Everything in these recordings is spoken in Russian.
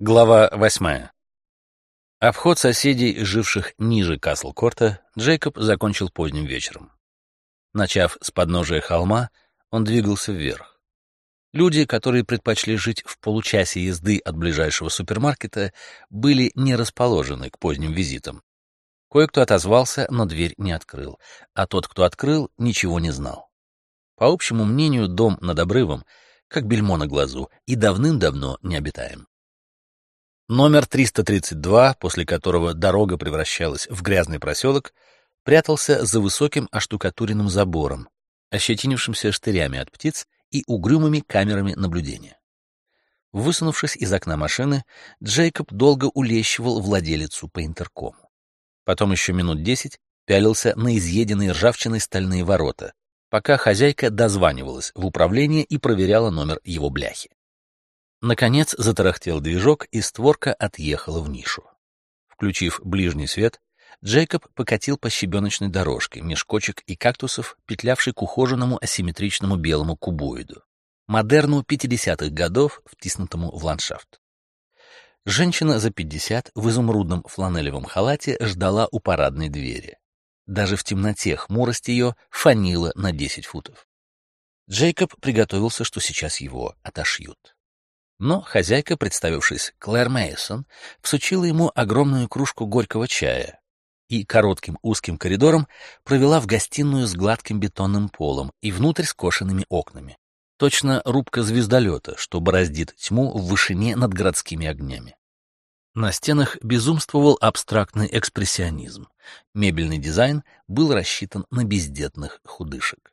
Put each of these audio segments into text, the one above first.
Глава восьмая. Обход соседей, живших ниже Каслкорта, Джейкоб закончил поздним вечером. Начав с подножия холма, он двигался вверх. Люди, которые предпочли жить в получасе езды от ближайшего супермаркета, были не расположены к поздним визитам. Кое-кто отозвался, но дверь не открыл, а тот, кто открыл, ничего не знал. По общему мнению, дом над обрывом, как бельмо на глазу, и давным-давно не обитаем. Номер 332, после которого дорога превращалась в грязный проселок, прятался за высоким оштукатуренным забором, ощетинившимся штырями от птиц и угрюмыми камерами наблюдения. Высунувшись из окна машины, Джейкоб долго улещивал владелицу по интеркому. Потом еще минут десять пялился на изъеденные ржавчиной стальные ворота, пока хозяйка дозванивалась в управление и проверяла номер его бляхи. Наконец затарахтел движок, и створка отъехала в нишу. Включив ближний свет, Джейкоб покатил по щебеночной дорожке, меж и кактусов, петлявшей к ухоженному асимметричному белому кубоиду, модерну 50-х годов, втиснутому в ландшафт. Женщина за 50 в изумрудном фланелевом халате ждала у парадной двери. Даже в темноте хмурость ее фанила на 10 футов. Джейкоб приготовился, что сейчас его отошьют. Но хозяйка, представившись Клэр Мейсон, всучила ему огромную кружку горького чая и коротким узким коридором провела в гостиную с гладким бетонным полом и внутрь скошенными окнами. Точно рубка звездолета, что бороздит тьму в вышине над городскими огнями. На стенах безумствовал абстрактный экспрессионизм. Мебельный дизайн был рассчитан на бездетных худышек.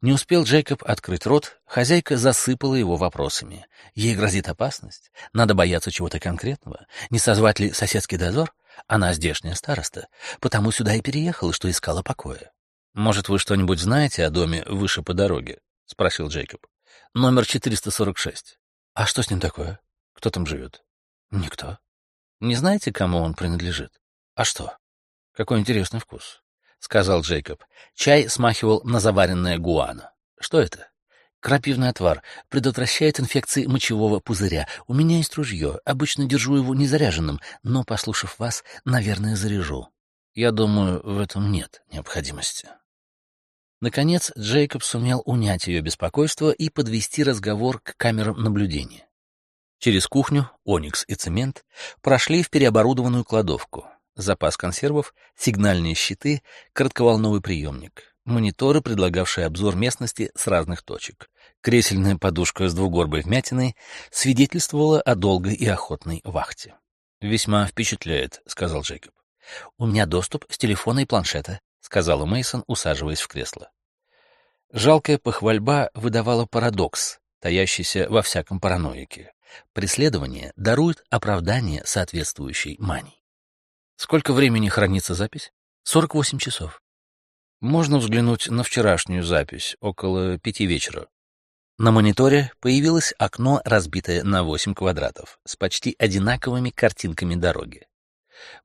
Не успел Джейкоб открыть рот, хозяйка засыпала его вопросами. Ей грозит опасность? Надо бояться чего-то конкретного? Не созвать ли соседский дозор? Она здешняя староста, потому сюда и переехала, что искала покоя. «Может, вы что-нибудь знаете о доме выше по дороге?» — спросил Джейкоб. «Номер 446. А что с ним такое? Кто там живет?» Никто. Не знаете, кому он принадлежит? А что? Какой интересный вкус, сказал Джейкоб. Чай смахивал на заваренное гуана. Что это? Крапивный отвар предотвращает инфекции мочевого пузыря. У меня есть ружье. Обычно держу его незаряженным, но, послушав вас, наверное, заряжу. Я думаю, в этом нет необходимости. Наконец, Джейкоб сумел унять ее беспокойство и подвести разговор к камерам наблюдения. Через кухню, оникс и цемент прошли в переоборудованную кладовку. Запас консервов, сигнальные щиты, коротковолновый приемник, мониторы, предлагавшие обзор местности с разных точек. Кресельная подушка с двугорбой вмятиной свидетельствовала о долгой и охотной вахте. «Весьма впечатляет», — сказал Джейкоб. «У меня доступ с телефона и планшета», — сказала Мейсон, усаживаясь в кресло. Жалкая похвальба выдавала парадокс, таящийся во всяком параноике. Преследование дарует оправдание соответствующей мании. Сколько времени хранится запись? 48 часов. Можно взглянуть на вчерашнюю запись, около пяти вечера. На мониторе появилось окно, разбитое на 8 квадратов, с почти одинаковыми картинками дороги.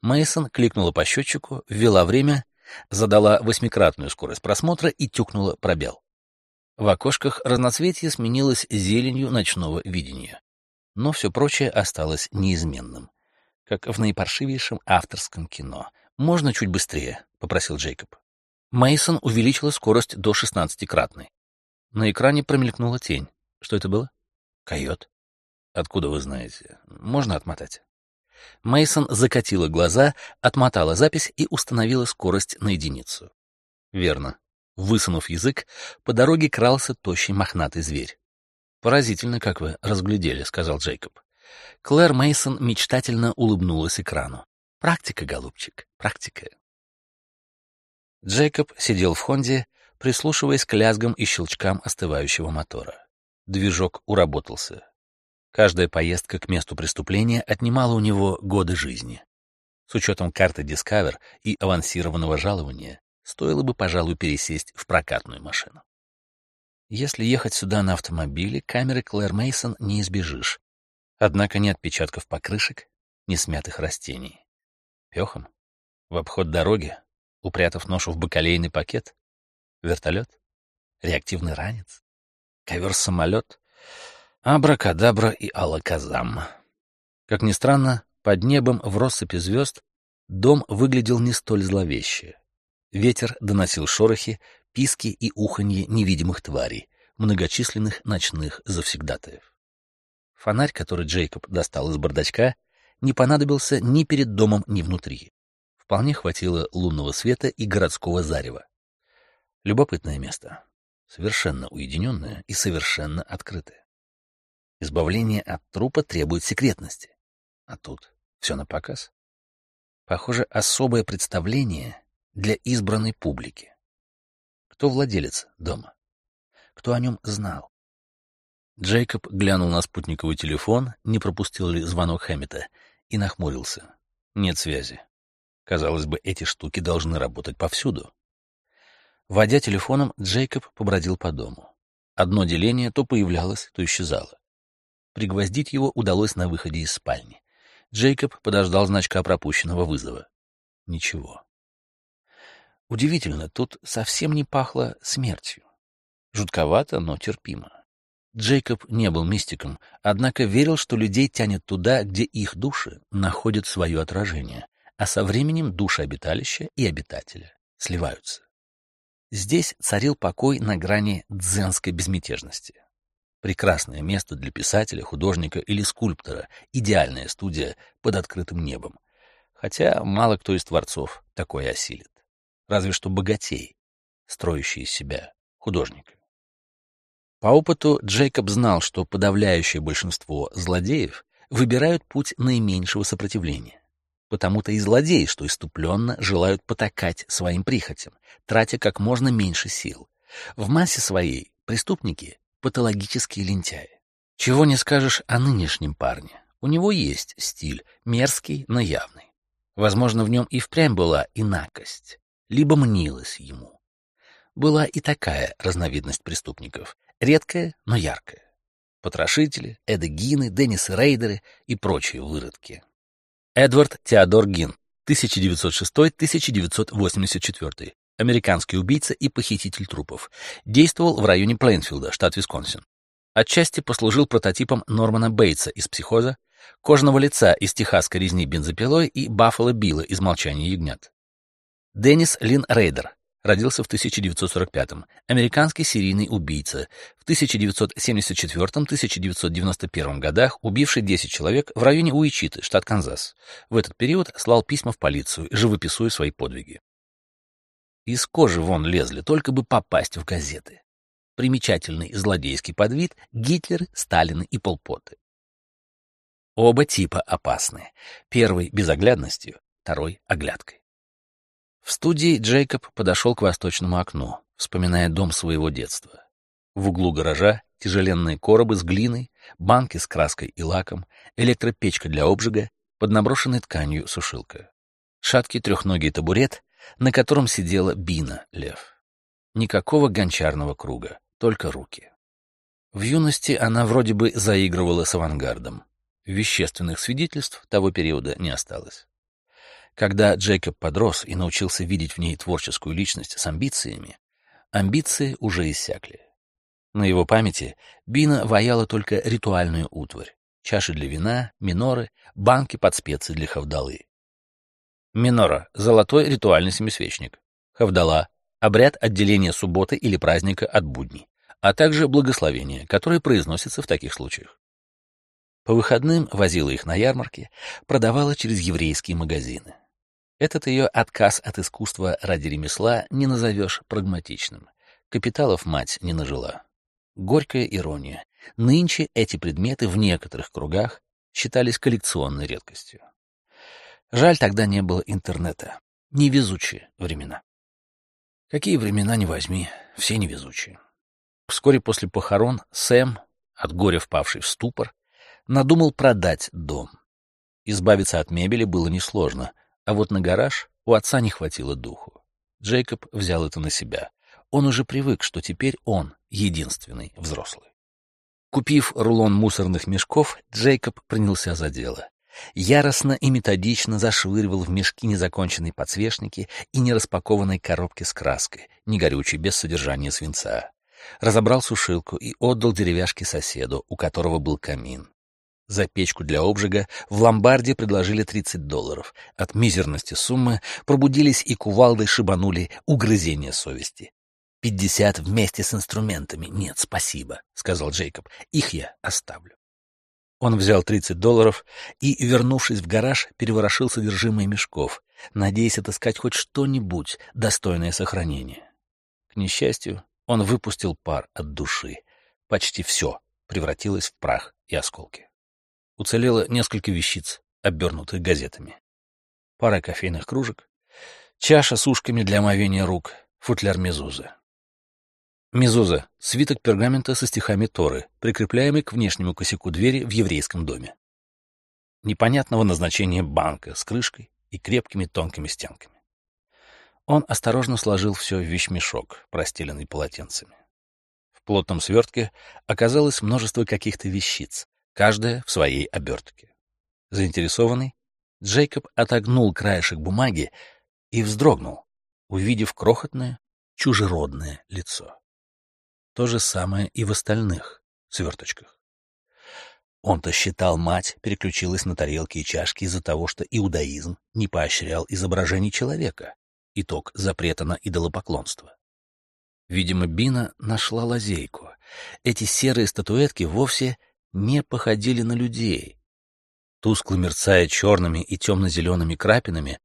Мейсон кликнула по счетчику, ввела время, задала восьмикратную скорость просмотра и тюкнула пробел. В окошках разноцветие сменилось зеленью ночного видения но все прочее осталось неизменным, как в наипаршивейшем авторском кино. «Можно чуть быстрее?» — попросил Джейкоб. Мейсон увеличила скорость до шестнадцатикратной. На экране промелькнула тень. Что это было? Койот. Откуда вы знаете? Можно отмотать. Мейсон закатила глаза, отмотала запись и установила скорость на единицу. Верно. Высунув язык, по дороге крался тощий мохнатый зверь. Поразительно, как вы разглядели, сказал Джейкоб. Клэр Мейсон мечтательно улыбнулась экрану. Практика, голубчик, практика. Джейкоб сидел в Хонде, прислушиваясь к лязгам и щелчкам остывающего мотора. Движок уработался. Каждая поездка к месту преступления отнимала у него годы жизни. С учетом карты Discover и авансированного жалования стоило бы, пожалуй, пересесть в прокатную машину. Если ехать сюда на автомобиле, камеры Клэр Мейсон не избежишь. Однако ни отпечатков покрышек, ни смятых растений. Пехом? В обход дороги? Упрятав ношу в бакалейный пакет? Вертолет? Реактивный ранец? Ковер-самолет? Абракадабра и алаказам. Как ни странно, под небом в россыпи звезд дом выглядел не столь зловеще. Ветер доносил шорохи, писки и уханье невидимых тварей, многочисленных ночных завсегдатаев. Фонарь, который Джейкоб достал из бардачка, не понадобился ни перед домом, ни внутри. Вполне хватило лунного света и городского зарева. Любопытное место. Совершенно уединенное и совершенно открытое. Избавление от трупа требует секретности. А тут все на показ. Похоже, особое представление для избранной публики. Кто владелец дома? Кто о нем знал? Джейкоб глянул на спутниковый телефон, не пропустил ли звонок Хэммета, и нахмурился. Нет связи. Казалось бы, эти штуки должны работать повсюду. Водя телефоном, Джейкоб побродил по дому. Одно деление то появлялось, то исчезало. Пригвоздить его удалось на выходе из спальни. Джейкоб подождал значка пропущенного вызова. Ничего. Удивительно, тут совсем не пахло смертью. Жутковато, но терпимо. Джейкоб не был мистиком, однако верил, что людей тянет туда, где их души находят свое отражение, а со временем души обиталища и обитателя сливаются. Здесь царил покой на грани дзенской безмятежности. Прекрасное место для писателя, художника или скульптора, идеальная студия под открытым небом. Хотя мало кто из творцов такое осилит. Разве что богатей, строящий из себя художника. По опыту Джейкоб знал, что подавляющее большинство злодеев выбирают путь наименьшего сопротивления. Потому-то и злодеи, что иступленно желают потакать своим прихотям, тратя как можно меньше сил. В массе своей преступники — патологические лентяи. Чего не скажешь о нынешнем парне. У него есть стиль, мерзкий, но явный. Возможно, в нем и впрямь была инакость, либо мнилась ему. Была и такая разновидность преступников, редкая, но яркая. Потрошители, Эдегины, Деннисы Рейдеры и прочие выродки. Эдвард Теодор Гин, 1906-1984, американский убийца и похититель трупов, действовал в районе Плейнфилда, штат Висконсин. Отчасти послужил прототипом Нормана Бейтса из «Психоза», кожаного лица из техасской резни бензопилой и Баффало Билла из «Молчания ягнят». Деннис Лин Рейдер, родился в 1945-м, американский серийный убийца, в 1974-1991 годах убивший 10 человек в районе Уичиты, штат Канзас. В этот период слал письма в полицию, живописуя свои подвиги. Из кожи вон лезли, только бы попасть в газеты. Примечательный злодейский подвид Гитлер, Сталин и Полпоты. Оба типа опасны. Первый — безоглядностью, второй — оглядкой. В студии Джейкоб подошел к восточному окну, вспоминая дом своего детства. В углу гаража тяжеленные коробы с глиной, банки с краской и лаком, электропечка для обжига, под наброшенной тканью сушилка. Шаткий трехногий табурет, на котором сидела Бина, лев. Никакого гончарного круга, только руки. В юности она вроде бы заигрывала с авангардом. Вещественных свидетельств того периода не осталось. Когда Джейкоб подрос и научился видеть в ней творческую личность с амбициями, амбиции уже иссякли. На его памяти Бина ваяла только ритуальную утварь — чаши для вина, миноры, банки под специи для хавдалы. Минора — золотой ритуальный семисвечник. Хавдала — обряд отделения субботы или праздника от будней, а также благословение, которое произносится в таких случаях. По выходным возила их на ярмарки, продавала через еврейские магазины. Этот ее отказ от искусства ради ремесла не назовешь прагматичным. Капиталов мать не нажила. Горькая ирония. Нынче эти предметы в некоторых кругах считались коллекционной редкостью. Жаль, тогда не было интернета. Невезучие времена. Какие времена не возьми, все невезучие. Вскоре после похорон Сэм, от горя впавший в ступор, надумал продать дом. Избавиться от мебели было несложно — а вот на гараж у отца не хватило духу. Джейкоб взял это на себя. Он уже привык, что теперь он единственный взрослый. Купив рулон мусорных мешков, Джейкоб принялся за дело. Яростно и методично зашвыривал в мешки незаконченные подсвечники и нераспакованные коробки с краской, не горючей, без содержания свинца. Разобрал сушилку и отдал деревяшки соседу, у которого был камин. За печку для обжига в ломбарде предложили 30 долларов. От мизерности суммы пробудились и кувалдой шибанули угрызения совести. «Пятьдесят вместе с инструментами. Нет, спасибо», — сказал Джейкоб. «Их я оставлю». Он взял 30 долларов и, вернувшись в гараж, переворошил содержимое мешков, надеясь отыскать хоть что-нибудь достойное сохранения. К несчастью, он выпустил пар от души. Почти все превратилось в прах и осколки. Уцелело несколько вещиц, обернутых газетами. Пара кофейных кружек, чаша с ушками для омовения рук, футляр мезузы. Мезуза — свиток пергамента со стихами Торы, прикрепляемый к внешнему косяку двери в еврейском доме. Непонятного назначения банка с крышкой и крепкими тонкими стенками. Он осторожно сложил все в вещмешок, простеленный полотенцами. В плотном свертке оказалось множество каких-то вещиц, каждая в своей обертке. Заинтересованный, Джейкоб отогнул краешек бумаги и вздрогнул, увидев крохотное, чужеродное лицо. То же самое и в остальных сверточках. Он-то считал, мать переключилась на тарелки и чашки из-за того, что иудаизм не поощрял изображений человека, итог запрета на идолопоклонство. Видимо, Бина нашла лазейку. Эти серые статуэтки вовсе не походили на людей. Тускло мерцая черными и темно-зелеными крапинами,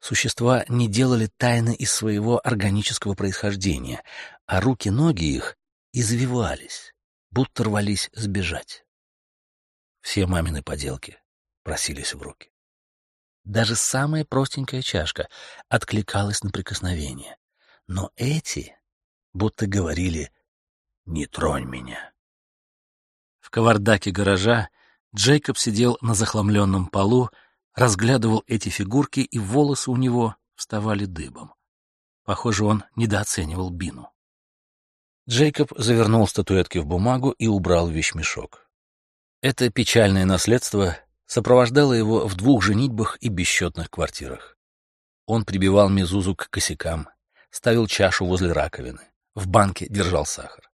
существа не делали тайны из своего органического происхождения, а руки-ноги их извивались, будто рвались сбежать. Все мамины поделки просились в руки. Даже самая простенькая чашка откликалась на прикосновение. Но эти будто говорили «Не тронь меня». В кавардаке гаража Джейкоб сидел на захламленном полу, разглядывал эти фигурки, и волосы у него вставали дыбом. Похоже, он недооценивал Бину. Джейкоб завернул статуэтки в бумагу и убрал вещмешок. Это печальное наследство сопровождало его в двух женитьбах и бесчетных квартирах. Он прибивал Мезузу к косякам, ставил чашу возле раковины, в банке держал сахар.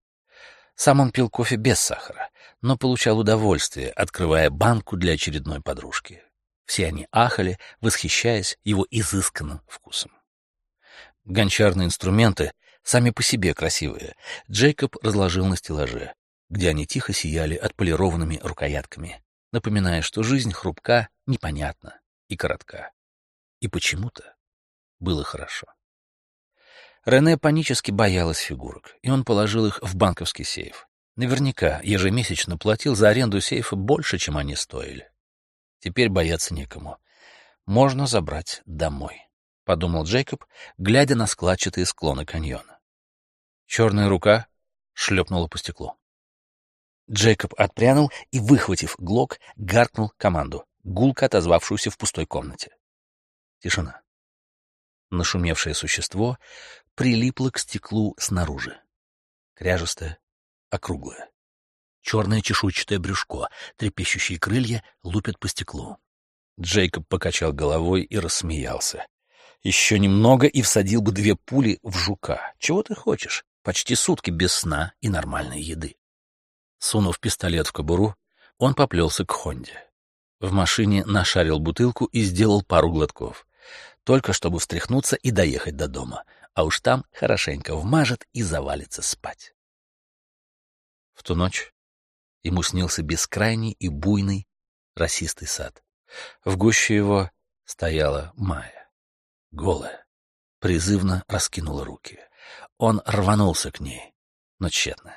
Сам он пил кофе без сахара, но получал удовольствие, открывая банку для очередной подружки. Все они ахали, восхищаясь его изысканным вкусом. Гончарные инструменты сами по себе красивые Джейкоб разложил на стеллаже, где они тихо сияли отполированными рукоятками, напоминая, что жизнь хрупка, непонятна и коротка. И почему-то было хорошо. Рене панически боялась фигурок, и он положил их в банковский сейф. Наверняка ежемесячно платил за аренду сейфа больше, чем они стоили. Теперь бояться некому. Можно забрать домой, — подумал Джейкоб, глядя на складчатые склоны каньона. Черная рука шлепнула по стеклу. Джейкоб отпрянул и, выхватив глок, гаркнул команду, гулко отозвавшуюся в пустой комнате. Тишина. Нашумевшее существо прилипло к стеклу снаружи. Кряжестое, округлое. Черное чешуйчатое брюшко, трепещущие крылья лупят по стеклу. Джейкоб покачал головой и рассмеялся. Еще немного и всадил бы две пули в жука. Чего ты хочешь? Почти сутки без сна и нормальной еды. Сунув пистолет в кобуру, он поплелся к Хонде. В машине нашарил бутылку и сделал пару глотков. Только чтобы встряхнуться и доехать до дома, а уж там хорошенько вмажет и завалится спать. В ту ночь ему снился бескрайний и буйный расистый сад. В гуще его стояла Майя, голая, призывно раскинула руки. Он рванулся к ней, но тщетно.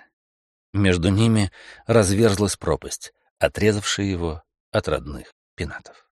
Между ними разверзлась пропасть, отрезавшая его от родных пенатов.